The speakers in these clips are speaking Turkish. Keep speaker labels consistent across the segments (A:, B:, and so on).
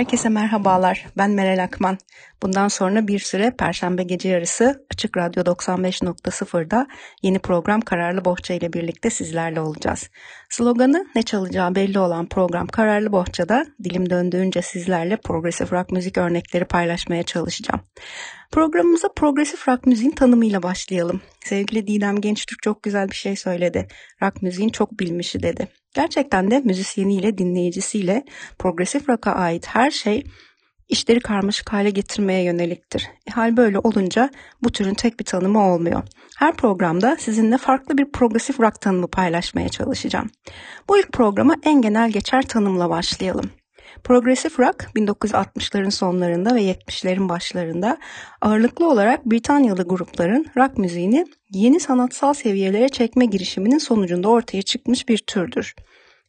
A: Herkese merhabalar. Ben Meral Akman. Bundan sonra bir süre Perşembe gece yarısı Açık Radyo 95.0'da yeni program Kararlı Bohça ile birlikte sizlerle olacağız. Sloganı ne çalacağı belli olan program Kararlı Bohça'da dilim döndüğünce sizlerle progresif rock müzik örnekleri paylaşmaya çalışacağım. Programımıza progresif rock müziğin tanımıyla başlayalım. Sevgili Didem Gençtürk çok güzel bir şey söyledi. Rock müziğin çok bilmişi dedi. Gerçekten de müzisyeniyle, dinleyicisiyle progresif rock'a ait her şey işleri karmaşık hale getirmeye yöneliktir. E, hal böyle olunca bu türün tek bir tanımı olmuyor. Her programda sizinle farklı bir progresif rock tanımı paylaşmaya çalışacağım. Bu ilk programa en genel geçer tanımla başlayalım. Progressive rock 1960'ların sonlarında ve 70'lerin başlarında ağırlıklı olarak Britanyalı grupların rock müziğini yeni sanatsal seviyelere çekme girişiminin sonucunda ortaya çıkmış bir türdür.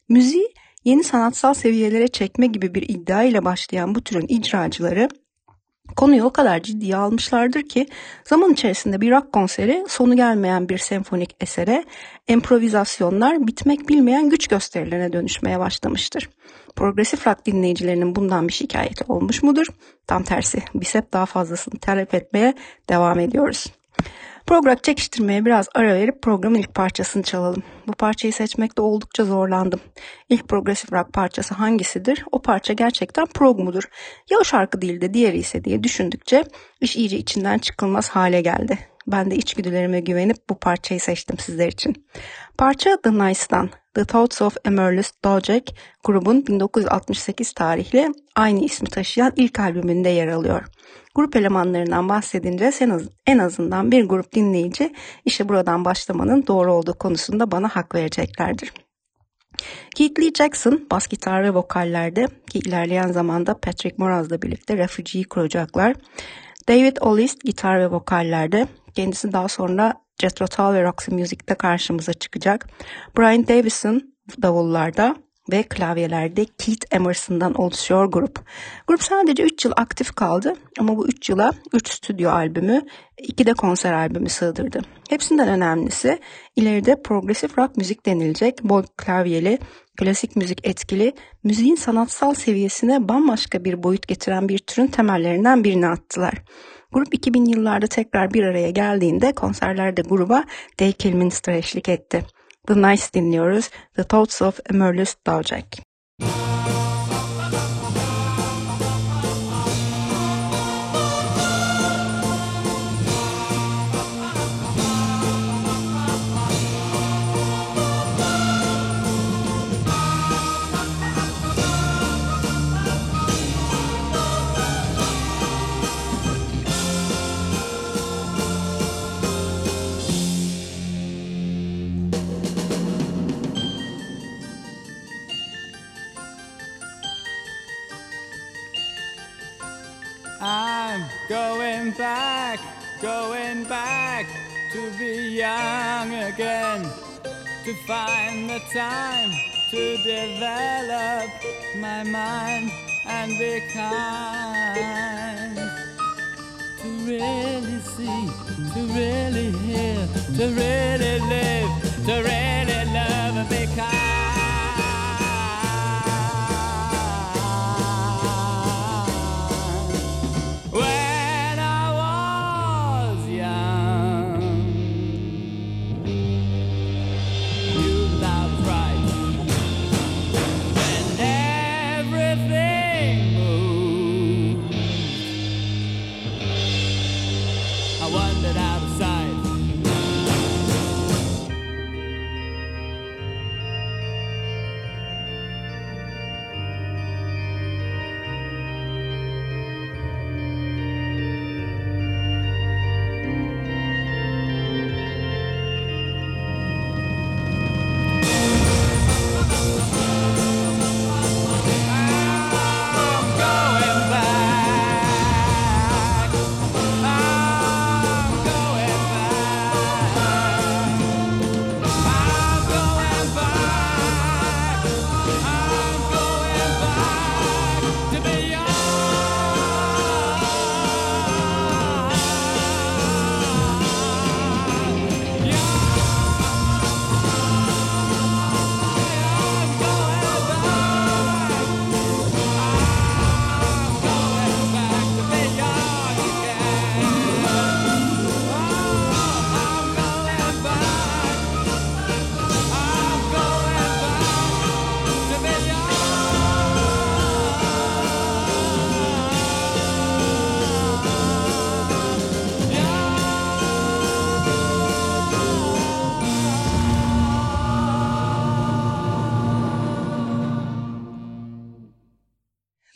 A: Müziği yeni sanatsal seviyelere çekme gibi bir iddia ile başlayan bu türün icracıları Konuyu o kadar ciddiye almışlardır ki zaman içerisinde bir rock konseri sonu gelmeyen bir senfonik esere, improvizasyonlar bitmek bilmeyen güç gösterilerine dönüşmeye başlamıştır. Progresif rock dinleyicilerinin bundan bir şikayeti olmuş mudur? Tam tersi biz hep daha fazlasını talep etmeye devam ediyoruz. Program çekiştirmeye biraz ara verip programın ilk parçasını çalalım. Bu parçayı seçmekte oldukça zorlandım. İlk progresif rock parçası hangisidir? O parça gerçekten prog mudur? Ya o şarkı değil de diğeri ise diye düşündükçe iş iyice içinden çıkılmaz hale geldi. Ben de içgüdülerime güvenip bu parçayı seçtim sizler için. Parça The Nice'dan The Thoughts of Emerlus Dojek grubun 1968 tarihli aynı ismi taşıyan ilk albümünde yer alıyor. Grup elemanlarından bahsedince en azından bir grup dinleyici işte buradan başlamanın doğru olduğu konusunda bana hak vereceklerdir. Keith Lee Jackson bas gitar ve vokallerde ki ilerleyen zamanda Patrick Moraz'la birlikte Refugee'yi kuracaklar. David Ollist gitar ve vokallerde kendisi daha sonra Jethro Tull ve Roxy Music'te karşımıza çıkacak. Brian Davison davullarda ve klavyelerde Keith Emerson'dan oluşuyor grup. Grup sadece 3 yıl aktif kaldı ama bu 3 yıla 3 stüdyo albümü, 2 de konser albümü sığdırdı. Hepsinden önemlisi ileride progresif rock müzik denilecek bol klavyeli, klasik müzik etkili, müziğin sanatsal seviyesine bambaşka bir boyut getiren bir türün temellerinden birini attılar. Grup 2000 yıllarda tekrar bir araya geldiğinde konserlerde gruba Dave Kilminster eşlik etti. The Nice dinliyoruz. The Thoughts of Emerlus Dowjack.
B: Be young again, to find the time to develop my mind and be kind. To really see, to really hear, to really live, to really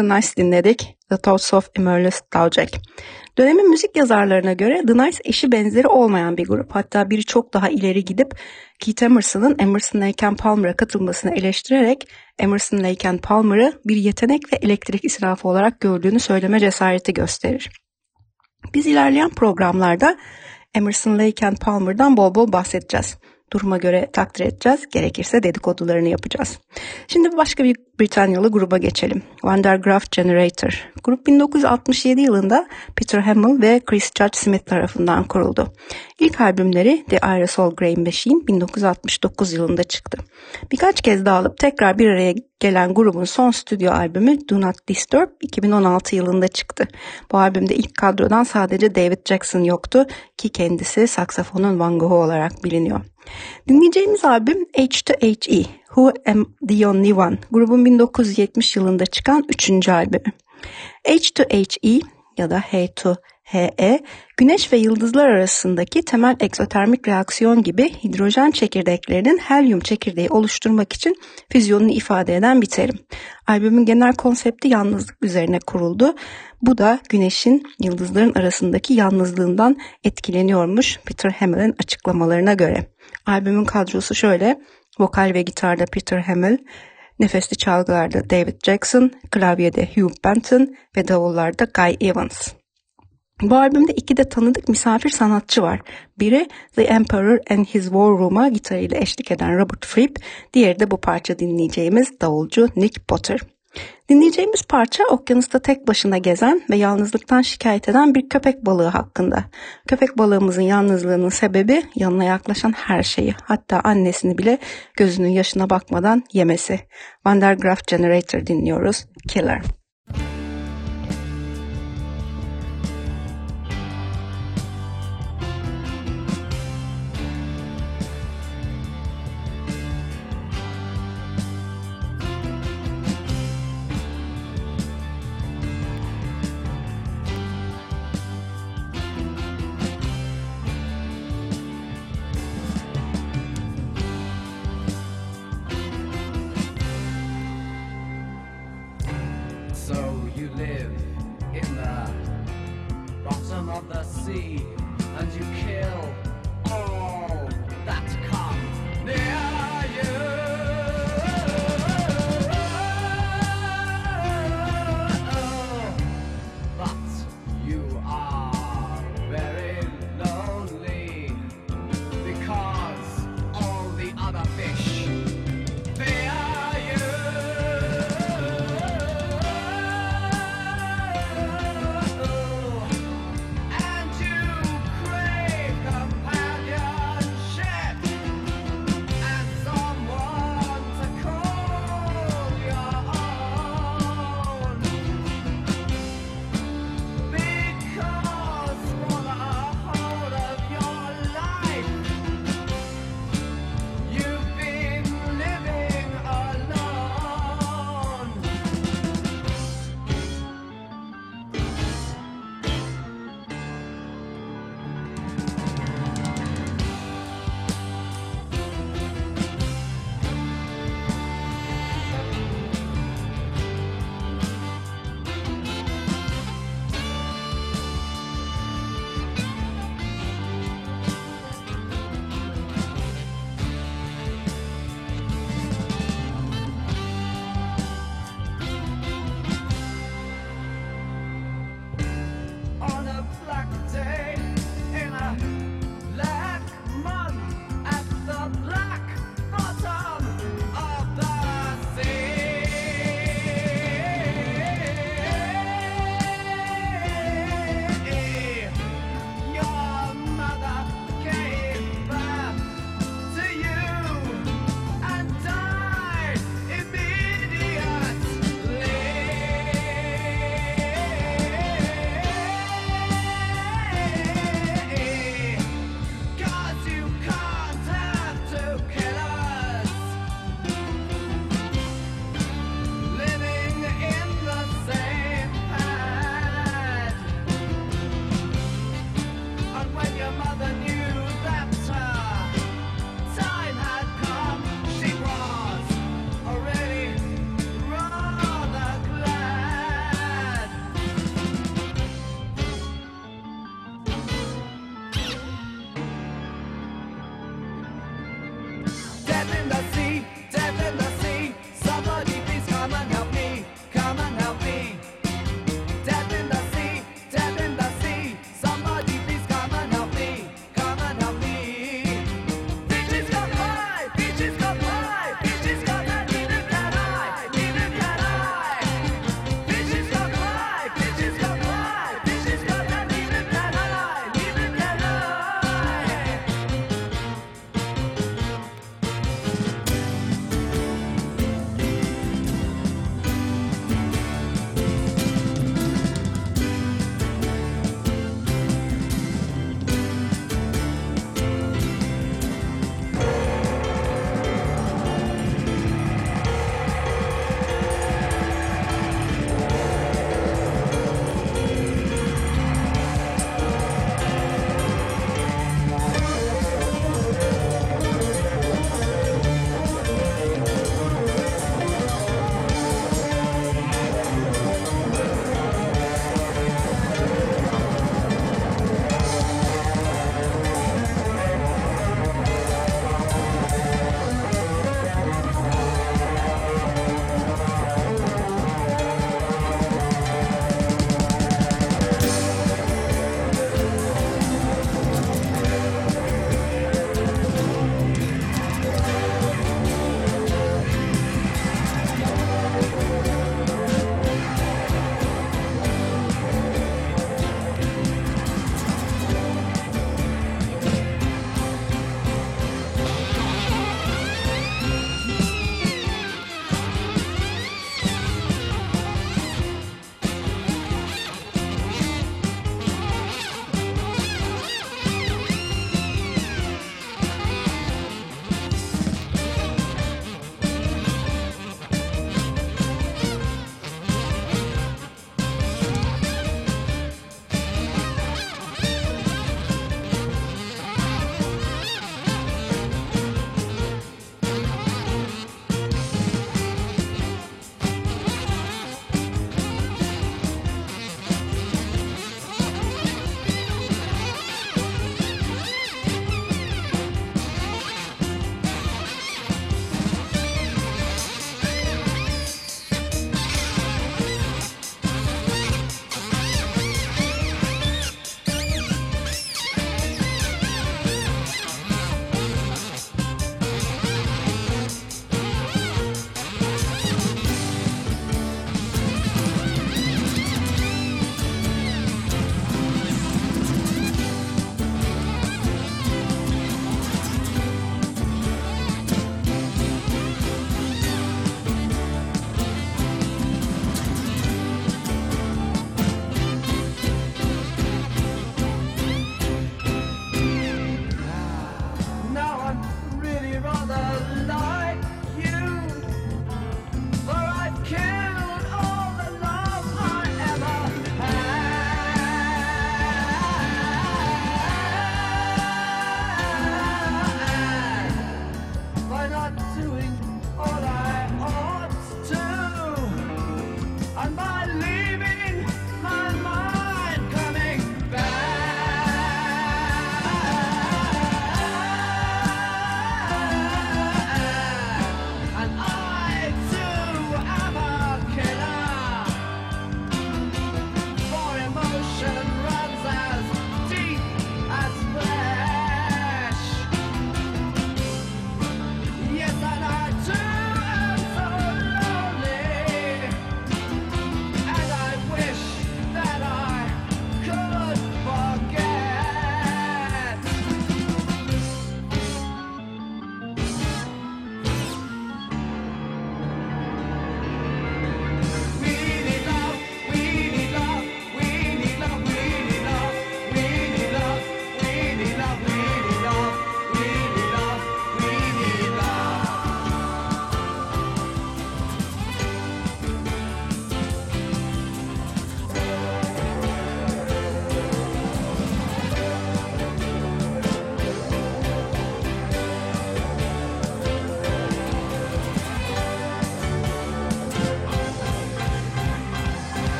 A: The Nice dinledik. The Thoughts of Emeritus Dowjack. Dönemin müzik yazarlarına göre The Nice eşi benzeri olmayan bir grup. Hatta biri çok daha ileri gidip Keith Emerson'ın Emerson Lake and Palmer'a katılmasını eleştirerek Emerson Lake and Palmer'ı bir yetenek ve elektrik israfı olarak gördüğünü söyleme cesareti gösterir. Biz ilerleyen programlarda Emerson Lake and Palmer'dan bol bol bahsedeceğiz. Duruma göre takdir edeceğiz, gerekirse dedikodularını yapacağız. Şimdi başka bir Britanyalı gruba geçelim. Vandergraaf Generator. Grup 1967 yılında Peter Hamill ve Chris Judge Smith tarafından kuruldu. İlk albümleri The Aerosol Grey Machine 1969 yılında çıktı. Birkaç kez dağılıp tekrar bir araya gelen grubun son stüdyo albümü Do Not Disturb 2016 yılında çıktı. Bu albümde ilk kadrodan sadece David Jackson yoktu ki kendisi saksafonun Van Gogh'u olarak biliniyor. Dinleyeceğimiz albüm H2HE, Who Am The Only One, grubun 1970 yılında çıkan üçüncü albümü. H2HE ya da H2 HE, güneş ve yıldızlar arasındaki temel egzotermik reaksiyon gibi hidrojen çekirdeklerinin helyum çekirdeği oluşturmak için füzyonunu ifade eden bir terim. Albümün genel konsepti yalnızlık üzerine kuruldu. Bu da güneşin yıldızların arasındaki yalnızlığından etkileniyormuş Peter Hamill'in açıklamalarına göre. Albümün kadrosu şöyle, vokal ve gitarda Peter Hamill, nefesli çalgılarda David Jackson, klavyede Hugh Benton ve davullarda Guy Evans. Bu albümde iki de tanıdık misafir sanatçı var. Biri The Emperor and His War Room'a gitarıyla eşlik eden Robert Fripp, diğeri de bu parça dinleyeceğimiz davulcu Nick Potter. Dinleyeceğimiz parça okyanusta tek başına gezen ve yalnızlıktan şikayet eden bir köpek balığı hakkında. Köpek balığımızın yalnızlığının sebebi yanına yaklaşan her şeyi hatta annesini bile gözünün yaşına bakmadan yemesi. Van der Graaf Generator dinliyoruz. Killer.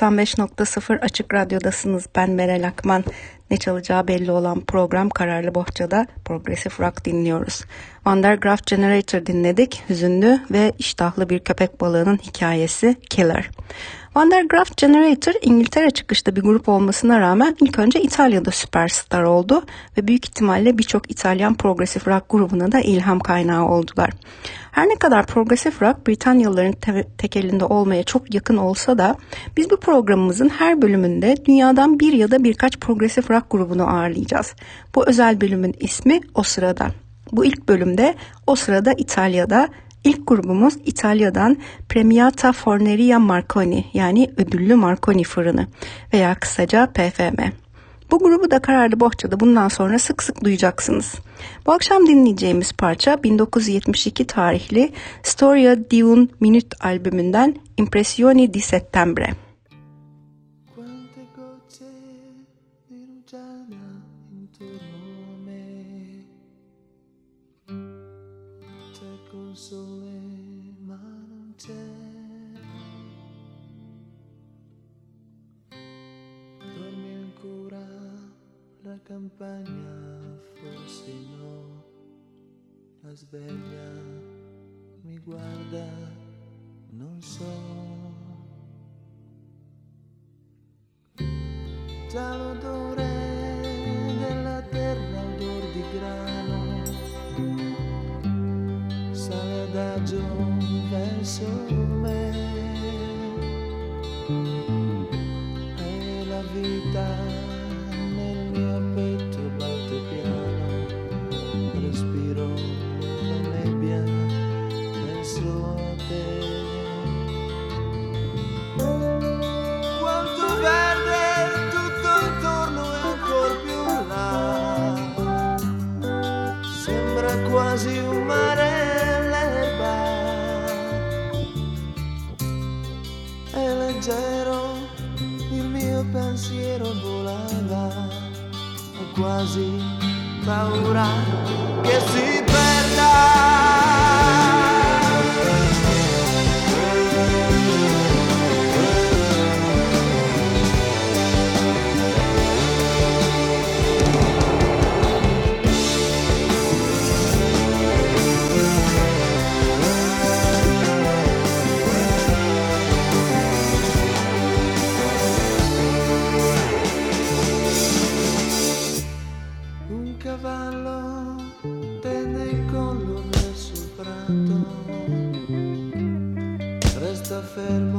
A: 95.0 Açık Radyo'dasınız. Ben Meral Akman. Ne çalacağı belli olan program Kararlı Bohça'da Progressive Rock dinliyoruz. Van der Graaf Generator dinledik. Hüzünlü ve iştahlı bir köpek balığının hikayesi Killer. Van der Graaf Generator İngiltere çıkışta bir grup olmasına rağmen ilk önce İtalya'da süperstar oldu ve büyük ihtimalle birçok İtalyan progressive rock grubuna da ilham kaynağı oldular. Her ne kadar progressive rock Britanyalıların te- tek elinde olmaya çok yakın olsa da biz bu programımızın her bölümünde dünyadan bir ya da birkaç progressive rock grubunu ağırlayacağız. Bu özel bölümün ismi O Sırada. Bu ilk bölümde O Sırada İtalya'da İlk grubumuz İtalya'dan Premiata Forneria Marconi yani ödüllü Marconi fırını veya kısaca PFM. Bu grubu da Kararlı Bohça'da bundan sonra sık sık duyacaksınız. Bu akşam dinleyeceğimiz parça 1972 tarihli Storia di un Minute albümünden Impressioni di Settembre.
C: La campagna, forse no. La sveglia mi guarda, non so. Già l'odore della terra, odor di grano, sale adagio verso me. E la vita I'd to quasi paura che si perda enfermo.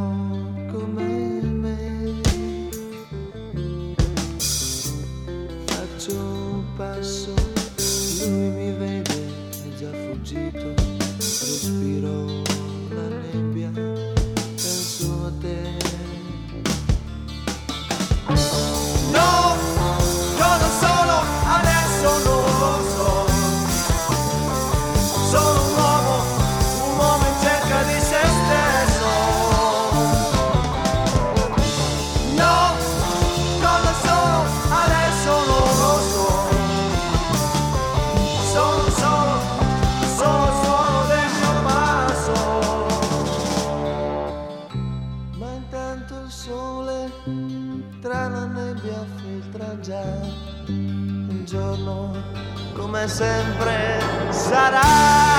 C: Già. Un giorno, come sempre, sarà.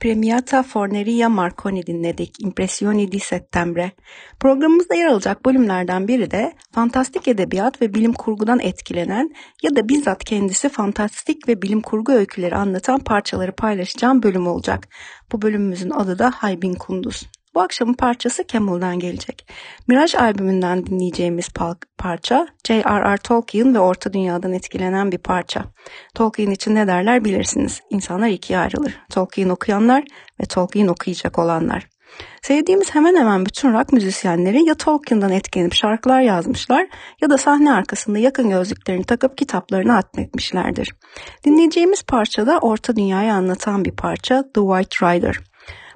A: Premiata Forneria Marconi dinledik. Impressioni di Settembre. Programımızda yer alacak bölümlerden biri de fantastik edebiyat ve bilim kurgudan etkilenen ya da bizzat kendisi fantastik ve bilim kurgu öyküleri anlatan parçaları paylaşacağım bölüm olacak. Bu bölümümüzün adı da Haybin Kunduz. Bu akşamın parçası Camel'dan gelecek. Mirage albümünden dinleyeceğimiz parça J.R.R. Tolkien ve Orta Dünya'dan etkilenen bir parça. Tolkien için ne derler bilirsiniz. İnsanlar ikiye ayrılır. Tolkien okuyanlar ve Tolkien okuyacak olanlar. Sevdiğimiz hemen hemen bütün rock müzisyenleri ya Tolkien'dan etkilenip şarkılar yazmışlar ya da sahne arkasında yakın gözlüklerini takıp kitaplarını atmetmişlerdir. Dinleyeceğimiz parça da Orta Dünya'yı anlatan bir parça The White Rider.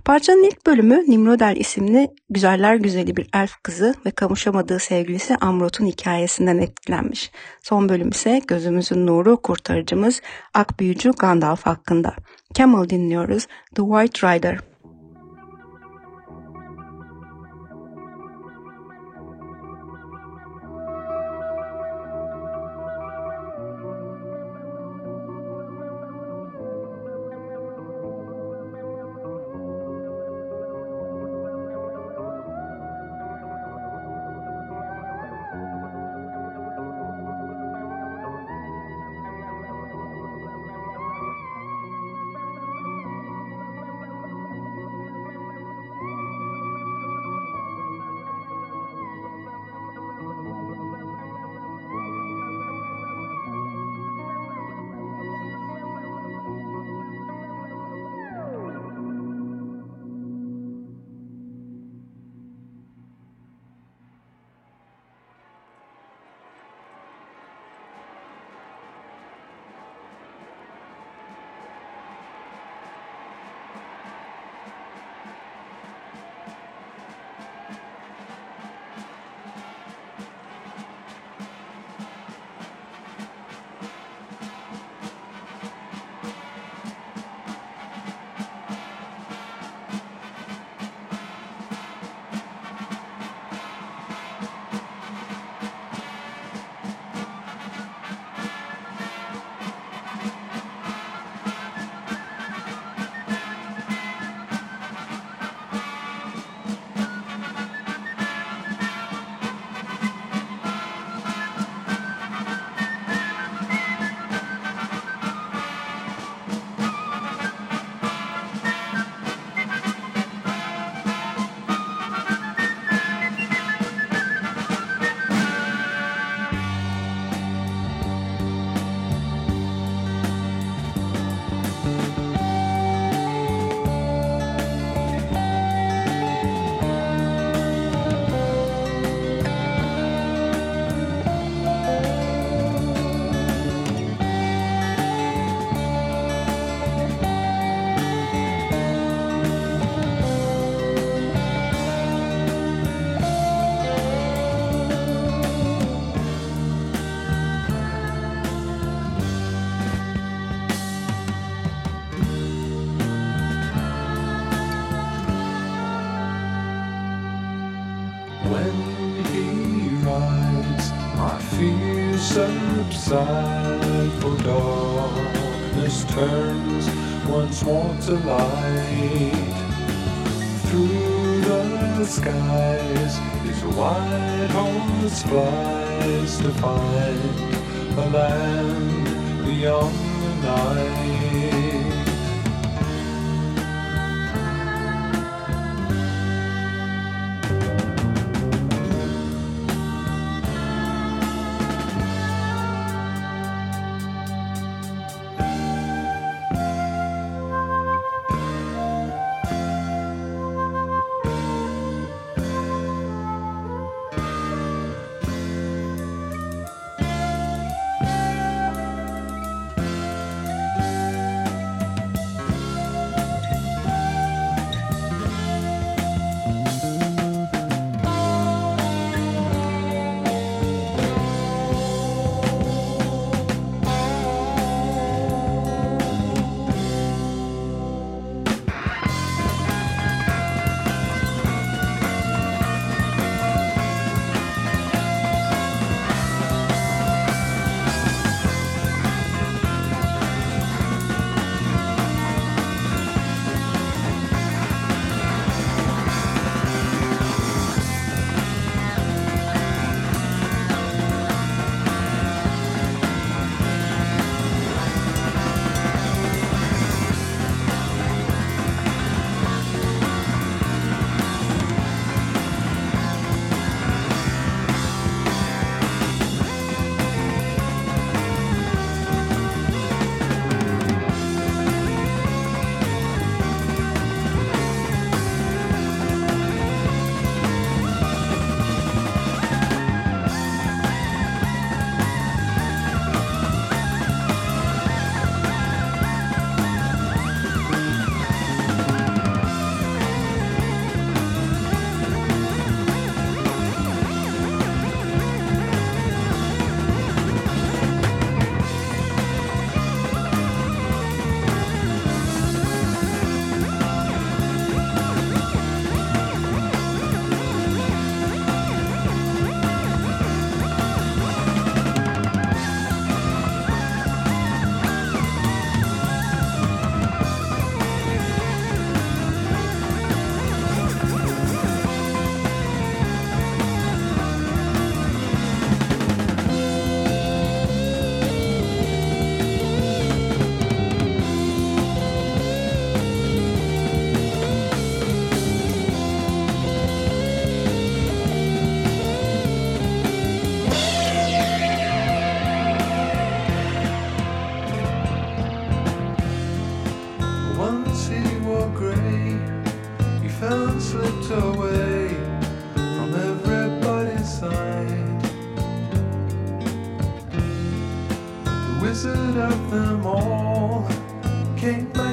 A: Parçanın ilk bölümü Nimrodel isimli güzeller güzeli bir elf kızı ve kavuşamadığı sevgilisi Amrot'un hikayesinden etkilenmiş. Son bölüm ise gözümüzün nuru kurtarıcımız ak büyücü Gandalf hakkında. Camel dinliyoruz The White Rider.
D: Subside for darkness turns once more to light. Through the skies his white horse flies to find a land beyond the night became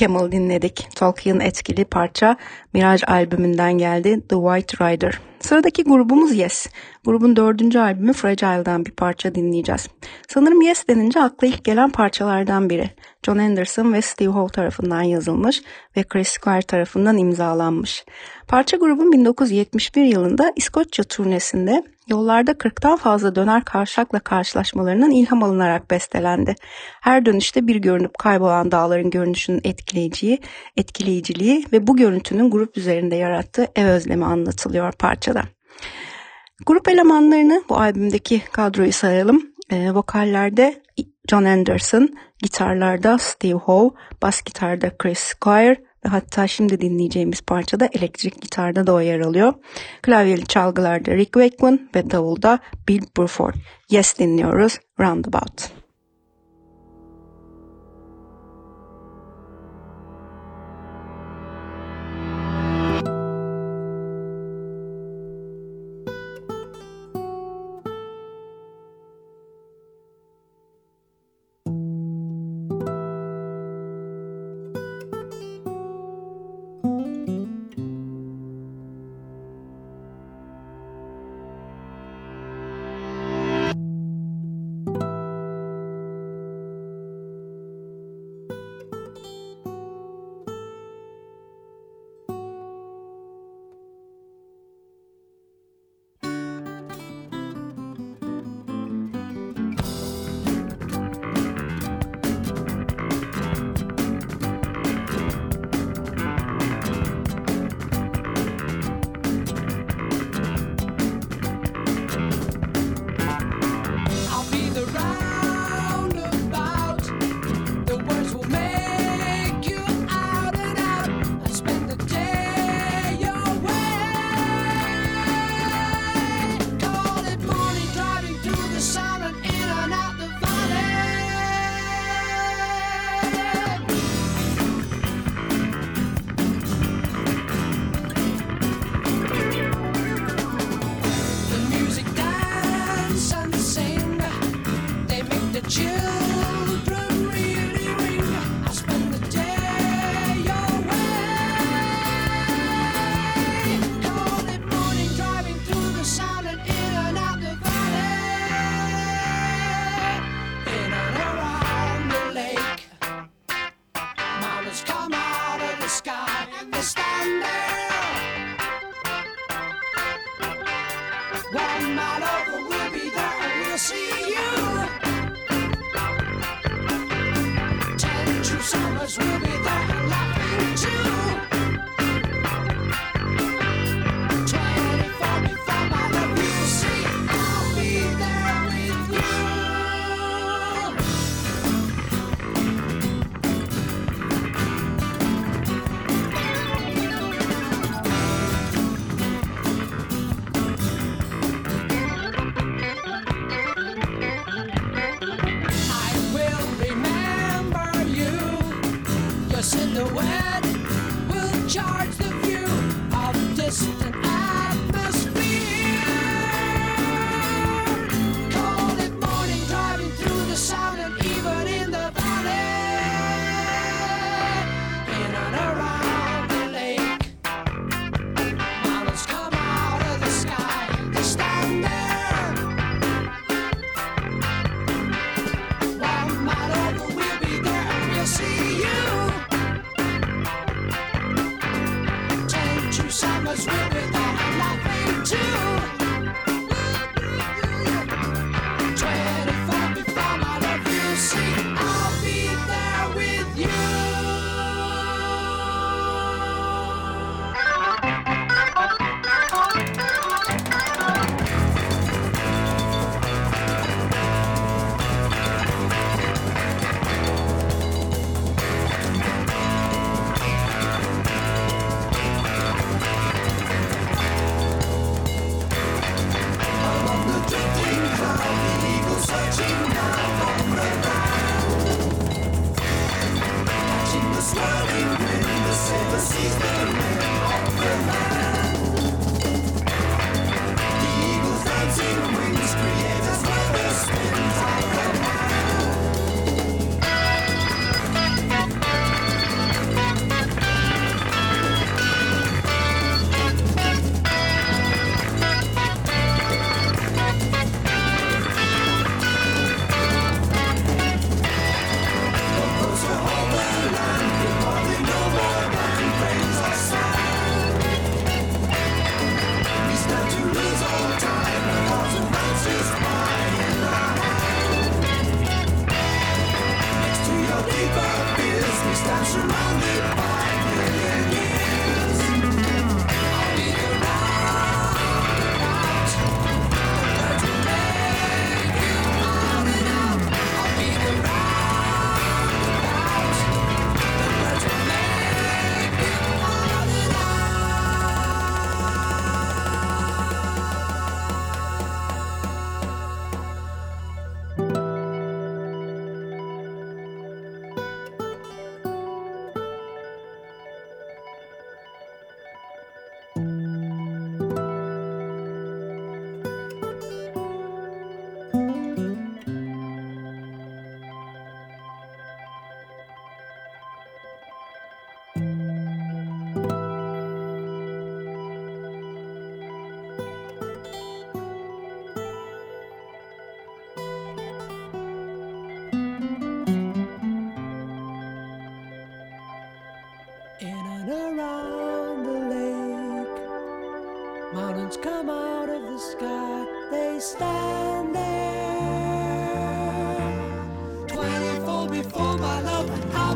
A: Camel dinledik. Tolkien etkili parça Mirage albümünden geldi The White Rider. Sıradaki grubumuz Yes. Grubun dördüncü albümü Fragile'dan bir parça dinleyeceğiz. Sanırım Yes denince akla ilk gelen parçalardan biri. John Anderson ve Steve Howe tarafından yazılmış ve Chris Squire tarafından imzalanmış. Parça grubun 1971 yılında İskoçya turnesinde yollarda 40'tan fazla döner kavşakla karşılaşmalarından ilham alınarak bestelendi. Her dönüşte bir görünüp kaybolan dağların görünüşünün etkileyiciyi, etkileyiciliği ve bu görüntünün grup üzerinde yarattığı ev özlemi anlatılıyor parçada. Grup elemanlarını bu albümdeki kadroyu sayalım. E, vokallerde John Anderson, gitarlarda Steve Howe, bas gitarda Chris Squire ve hatta şimdi dinleyeceğimiz parçada elektrik gitarda da o yer alıyor. Klavyeli çalgılarda Rick Wakeman ve davulda Bill Burford. Yes dinliyoruz Roundabout.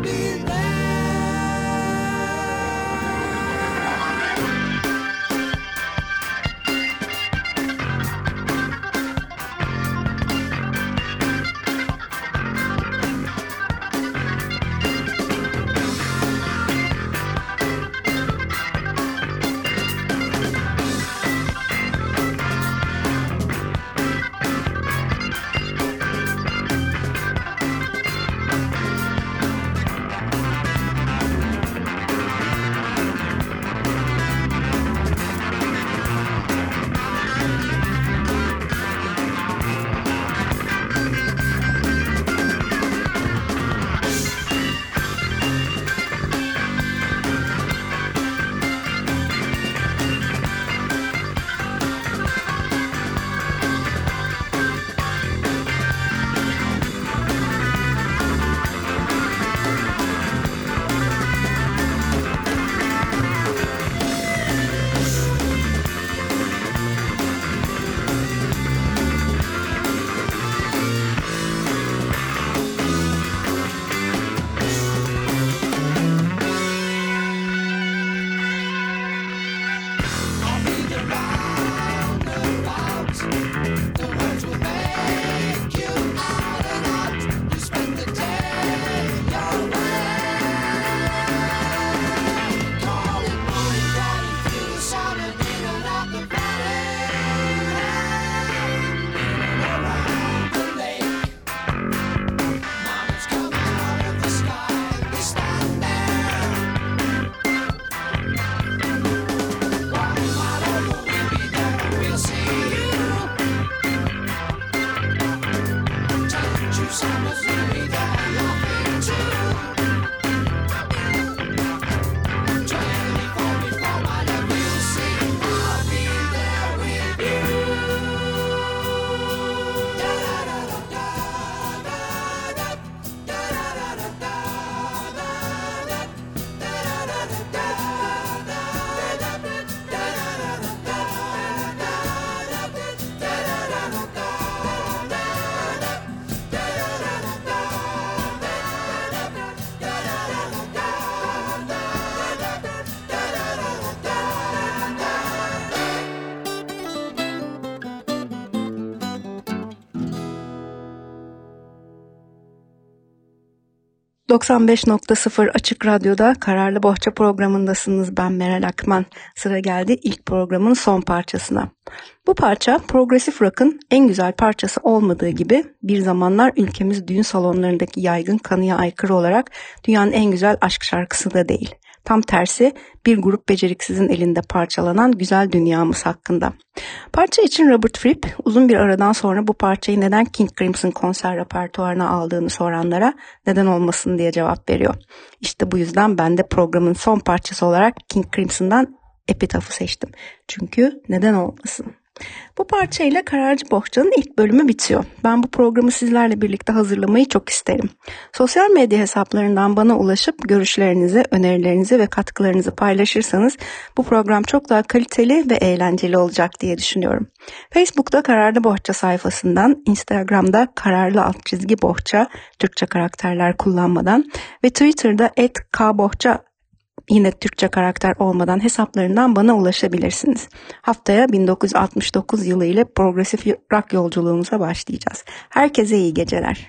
E: Be there.
A: 95.0 Açık Radyo'da Kararlı Bohça programındasınız. Ben Meral Akman. Sıra geldi ilk programın son parçasına. Bu parça progresif rock'ın en güzel parçası olmadığı gibi bir zamanlar ülkemiz düğün salonlarındaki yaygın kanıya aykırı olarak dünyanın en güzel aşk şarkısı da değil. Tam tersi bir grup beceriksizin elinde parçalanan güzel dünyamız hakkında. Parça için Robert Fripp uzun bir aradan sonra bu parçayı neden King Crimson konser repertuarına aldığını soranlara neden olmasın diye cevap veriyor. İşte bu yüzden ben de programın son parçası olarak King Crimson'dan Epitaph'ı seçtim. Çünkü neden olmasın? Bu parçayla Kararcı Bohça'nın ilk bölümü bitiyor. Ben bu programı sizlerle birlikte hazırlamayı çok isterim. Sosyal medya hesaplarından bana ulaşıp görüşlerinizi, önerilerinizi ve katkılarınızı paylaşırsanız bu program çok daha kaliteli ve eğlenceli olacak diye düşünüyorum. Facebook'ta Kararlı Bohça sayfasından, Instagram'da Kararlı Alt Çizgi Bohça, Türkçe karakterler kullanmadan ve Twitter'da @kbohça yine Türkçe karakter olmadan hesaplarından bana ulaşabilirsiniz. Haftaya 1969 yılı ile progresif rock yolculuğumuza başlayacağız. Herkese iyi geceler.